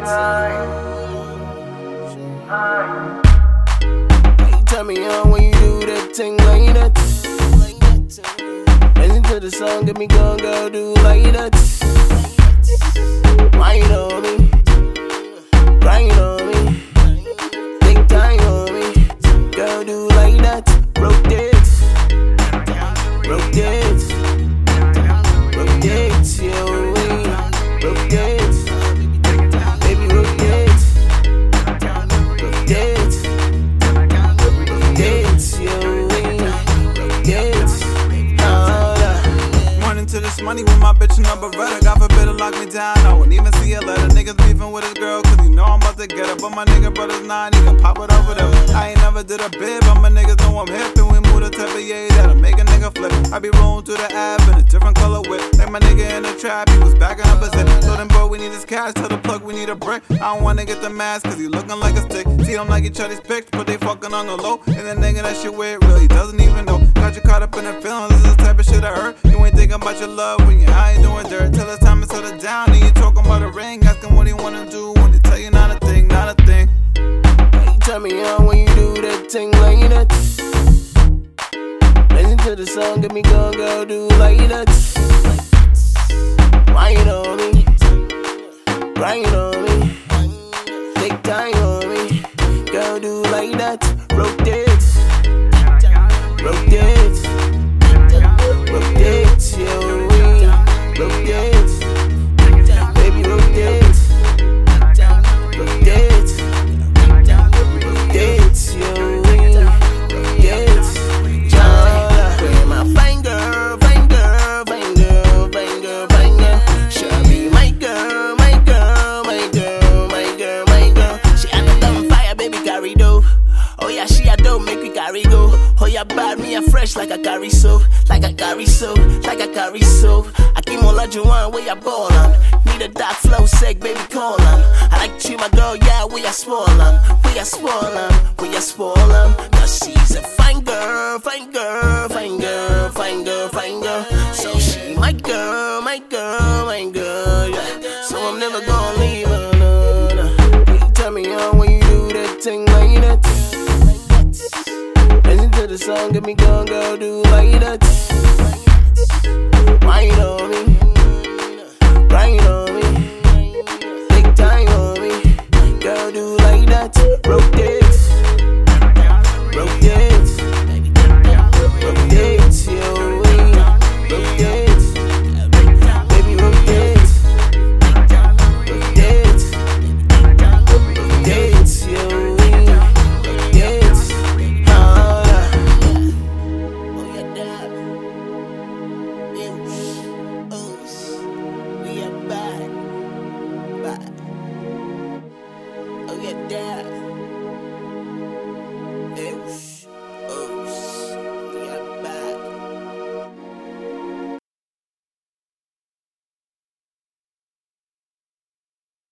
You turn me on when you do that thing like that. Listen to the song, get me gon' go do like that. Wine on me, grind on me, take time on me. Go do like that. Rotate, rotate, my bitch in a Beretta. God forbid to lock me down. I won't even see a letter. Niggas beefing with his girl, cause you know I'm about to get her. But my nigga brother's nine, he can pop it over there. I ain't never did a bid, but my niggas know I'm hip. And we move of yeah that'll make a nigga flip. I be rolling through the app in a different color whip. Like my nigga in the trap, he was backing up his head. Told him, bro, we need this cash. Tell the plug, we need a brick. I don't wanna get the mask, cause he looking like a stick. See him like each other's pics, but they fucking on the low. And the nigga that shit weird, really doesn't even know. Got you caught up in the feelings, this is the type of shit I heard. Thinking about your love when you're high doing dirt. Till it's time to settle down, and you talking about a ring. Asking what he wanna do when they tell you not a thing, not a thing. You turn me on when you do that thing like that. Listen to the song, get me gon' go do like that. Wine on me, grind on me, carry go. Oh yeah, bad me a fresh like a carry soap, like a carry soap, like a carry soap. I keep on like Juwan, where ya ball on. Need a dark flow, seg, baby, call on. I like to my girl, yeah, we a spoil on. We a spoil on, we a spoil on. Cause she's a fine girl, fine girl, fine girl, fine girl, fine girl. So she my girl, my girl, my girl, yeah. So I'm never gonna leave her, no, no. You turn me on when you do that thing like that. The song, get me gon' go do like that. Me, get down.